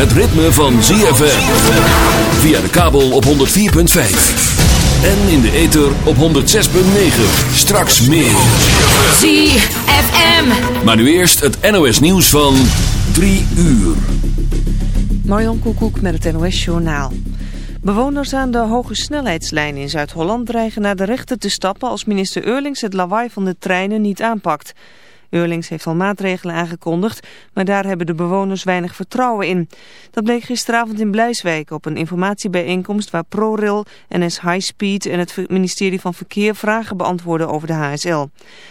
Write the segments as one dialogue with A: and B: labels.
A: het ritme van ZFM. Via de kabel op 104.5. En in de ether op 106.9. Straks meer.
B: ZFM.
A: Maar nu eerst het NOS nieuws van 3 uur.
C: Marjan Koekoek met het NOS Journaal. Bewoners aan de hoge snelheidslijn in Zuid-Holland dreigen naar de rechter te stappen als minister Eurlings het lawaai van de treinen niet aanpakt. Eurlings heeft al maatregelen aangekondigd, maar daar hebben de bewoners weinig vertrouwen in. Dat bleek gisteravond in Blijswijk op een informatiebijeenkomst waar ProRail, NS High Speed en het ministerie van Verkeer vragen beantwoorden over de HSL. Er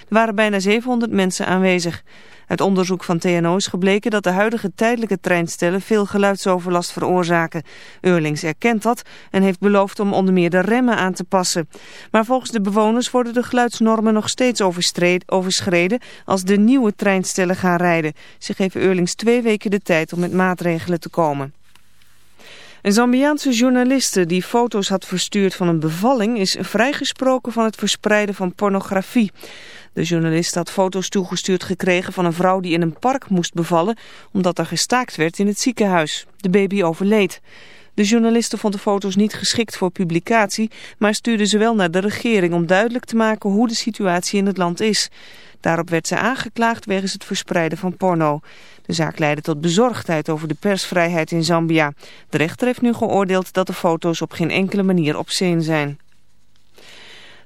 C: waren bijna 700 mensen aanwezig. Uit onderzoek van TNO is gebleken dat de huidige tijdelijke treinstellen veel geluidsoverlast veroorzaken. Eurlings erkent dat en heeft beloofd om onder meer de remmen aan te passen. Maar volgens de bewoners worden de geluidsnormen nog steeds overschreden als de nieuwe treinstellen gaan rijden. Ze geven Eurlings twee weken de tijd om met maatregelen te komen. Een Zambiaanse journaliste die foto's had verstuurd van een bevalling is vrijgesproken van het verspreiden van pornografie. De journalist had foto's toegestuurd gekregen van een vrouw die in een park moest bevallen omdat er gestaakt werd in het ziekenhuis. De baby overleed. De journaliste vond de foto's niet geschikt voor publicatie, maar stuurde ze wel naar de regering om duidelijk te maken hoe de situatie in het land is. Daarop werd ze aangeklaagd wegens het verspreiden van porno. De zaak leidde tot bezorgdheid over de persvrijheid in Zambia. De rechter heeft nu geoordeeld dat de foto's op geen enkele manier obscene zijn.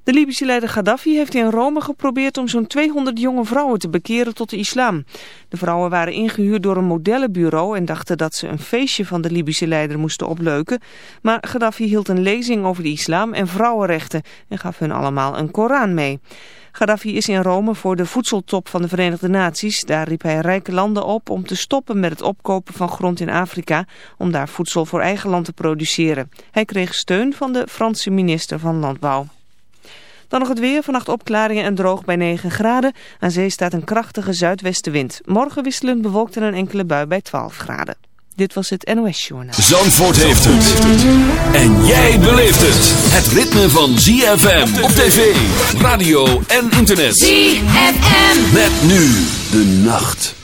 C: De Libische leider Gaddafi heeft in Rome geprobeerd om zo'n 200 jonge vrouwen te bekeren tot de islam. De vrouwen waren ingehuurd door een modellenbureau en dachten dat ze een feestje van de Libische leider moesten opleuken. Maar Gaddafi hield een lezing over de islam en vrouwenrechten en gaf hun allemaal een Koran mee. Gaddafi is in Rome voor de voedseltop van de Verenigde Naties. Daar riep hij rijke landen op om te stoppen met het opkopen van grond in Afrika... om daar voedsel voor eigen land te produceren. Hij kreeg steun van de Franse minister van Landbouw. Dan nog het weer, vannacht opklaringen en droog bij 9 graden. Aan zee staat een krachtige zuidwestenwind. Morgen wisselend bewolkt en een enkele bui bij 12 graden. Dit was het NOS Journaal.
A: Zandvoort heeft het. En jij beleeft het. Het ritme van ZFM op tv, radio en internet.
B: ZFM.
A: Met nu de nacht.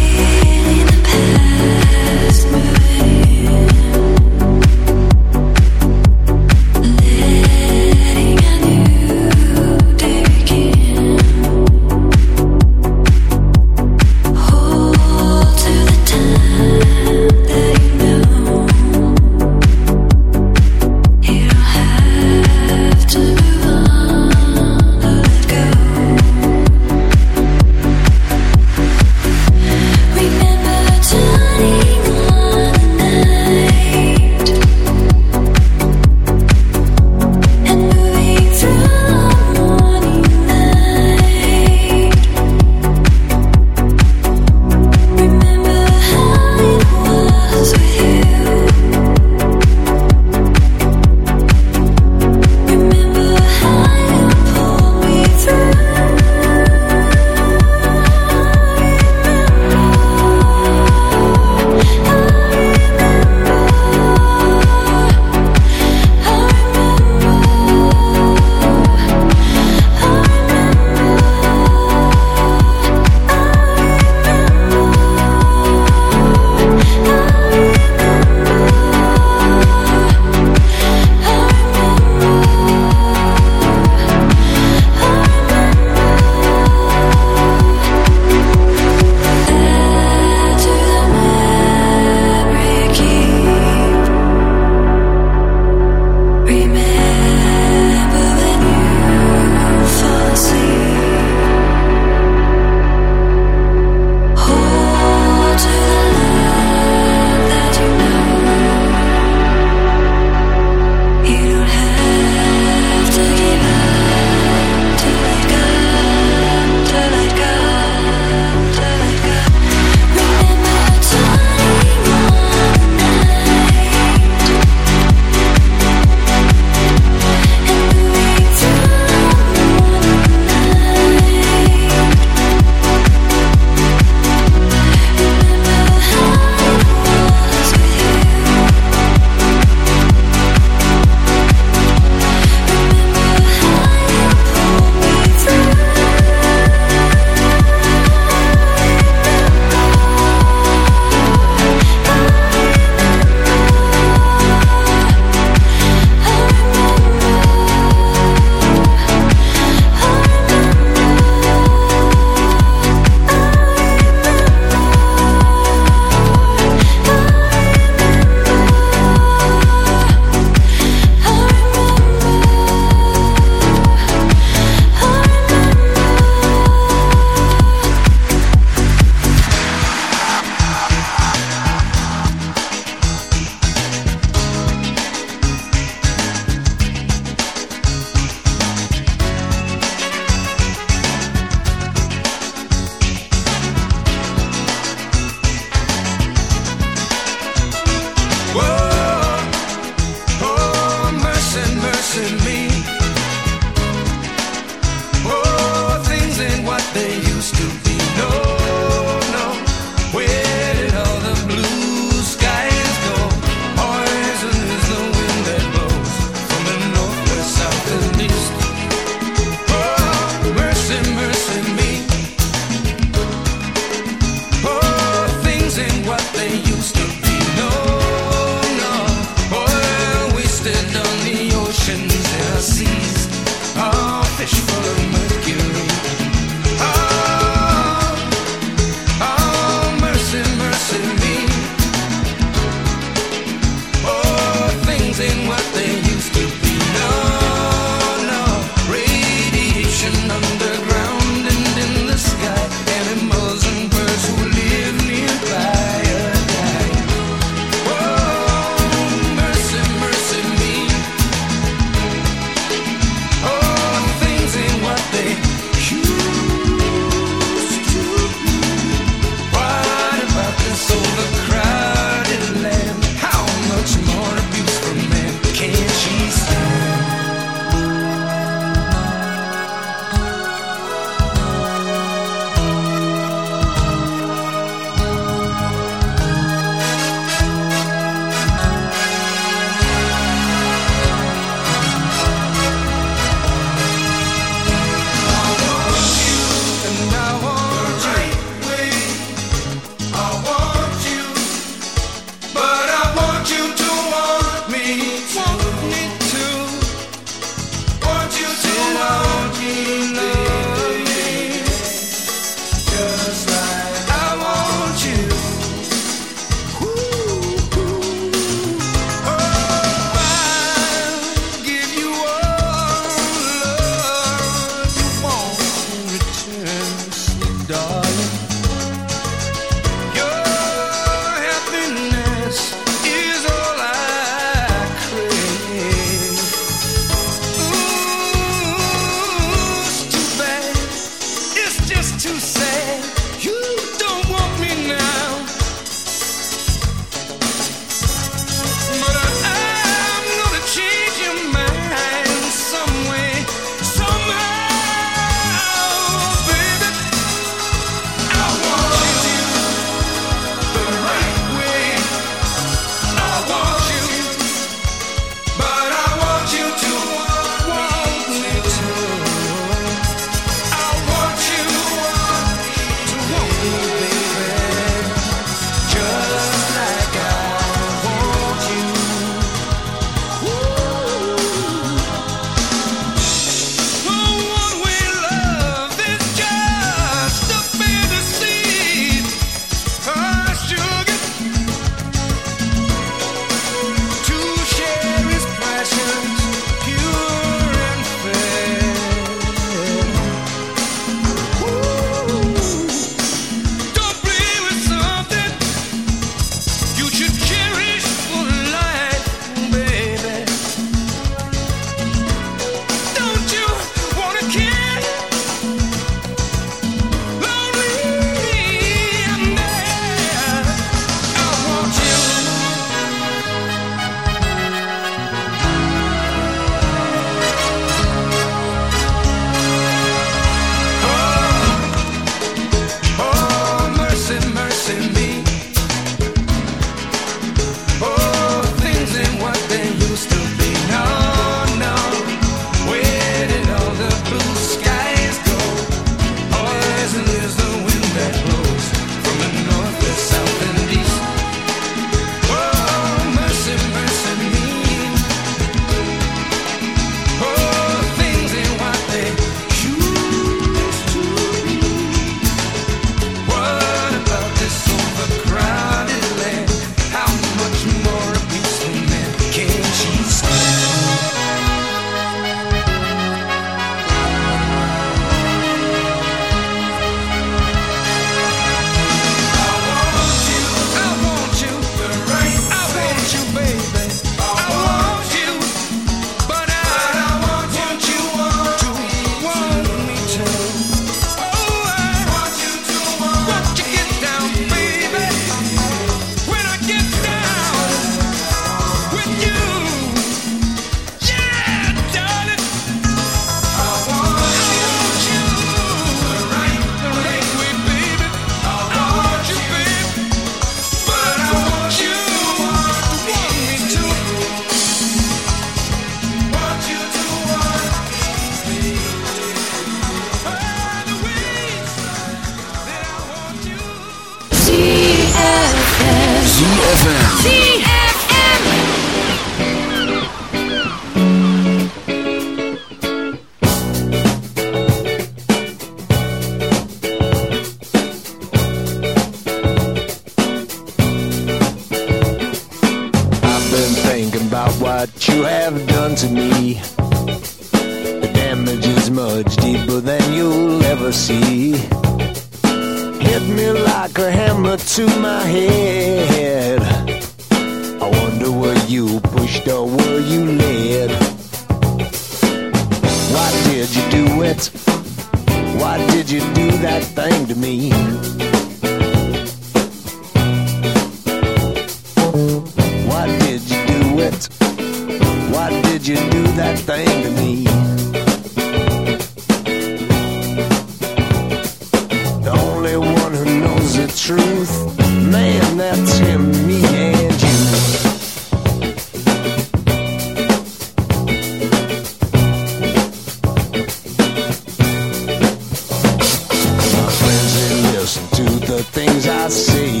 D: Things I say.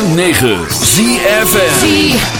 A: 106.9 ZFM.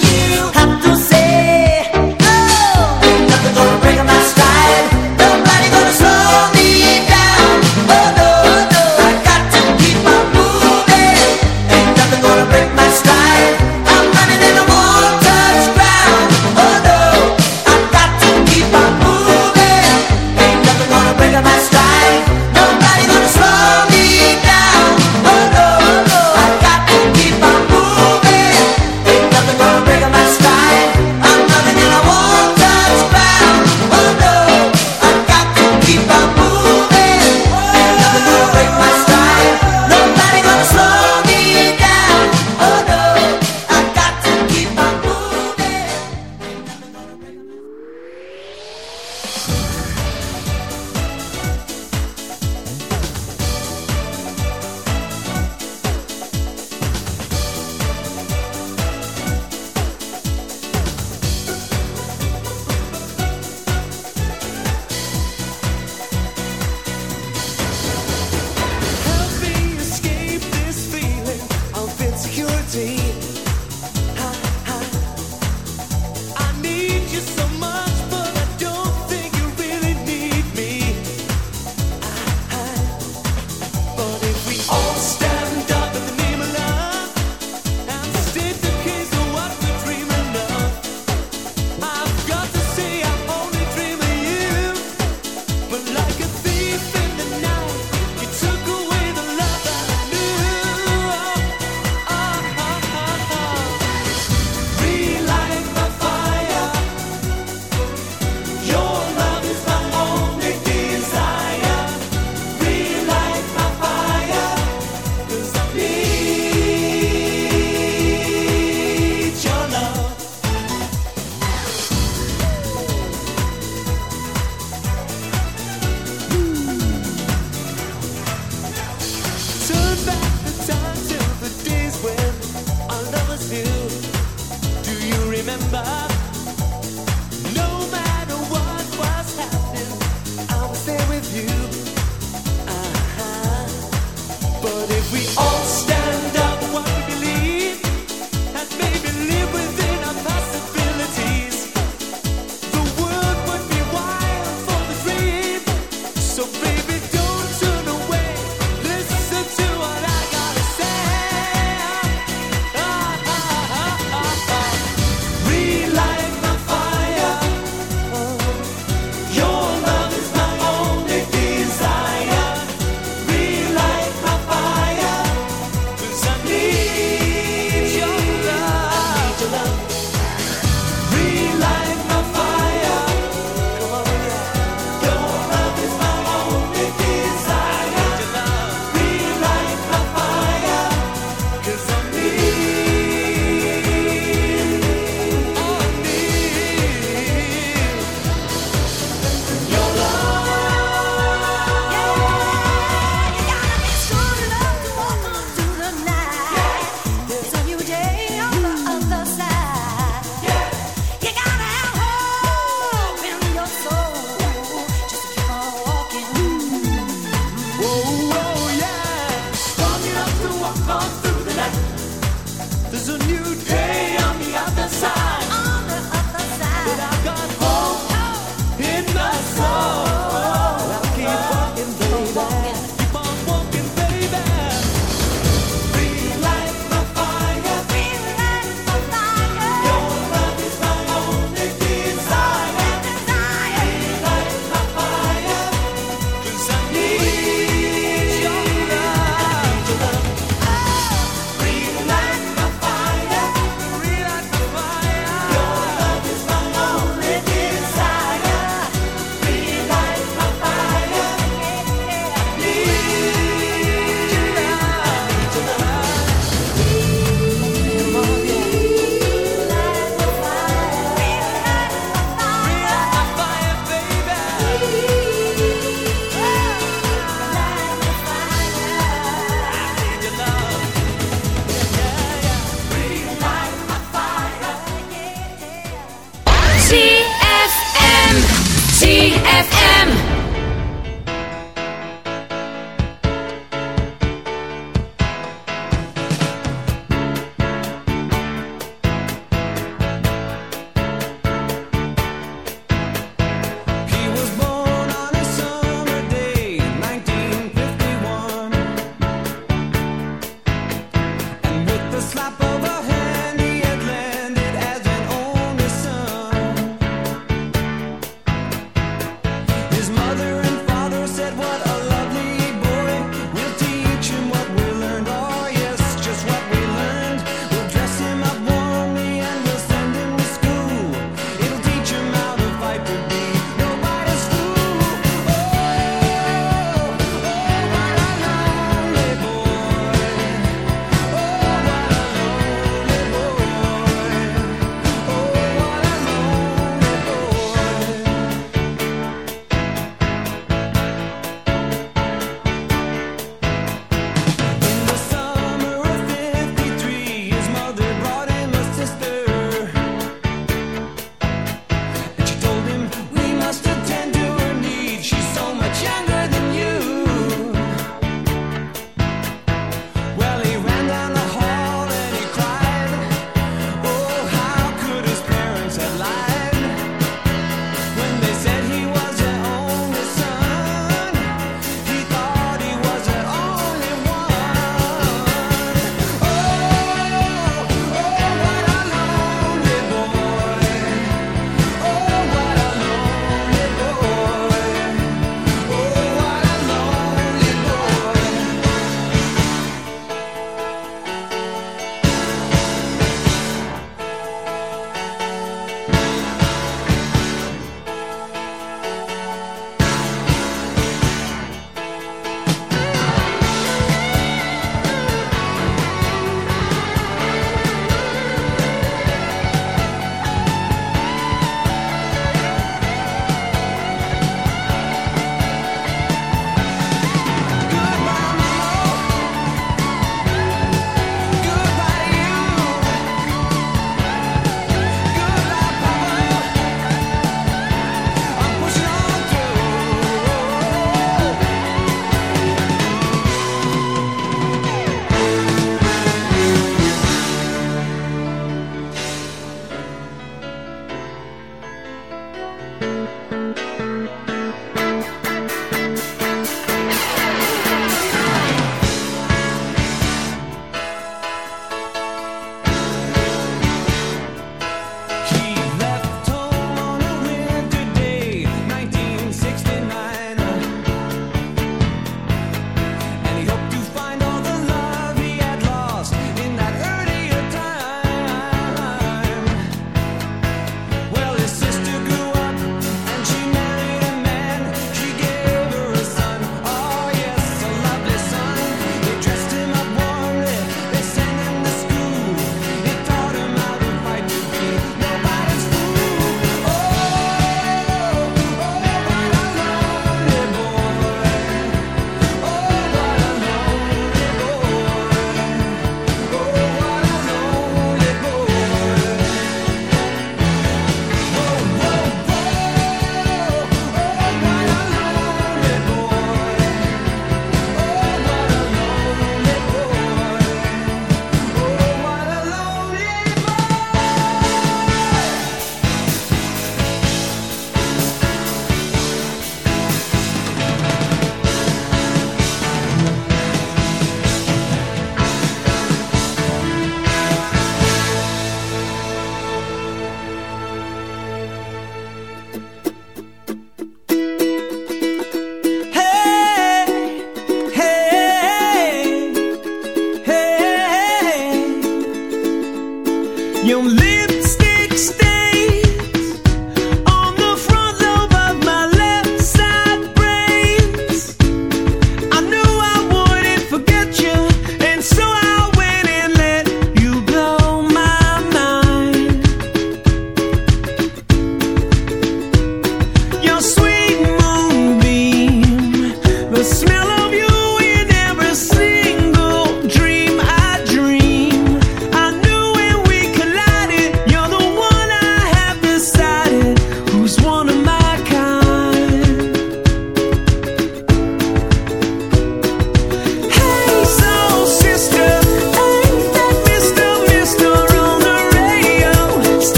E: lipstick
F: stick.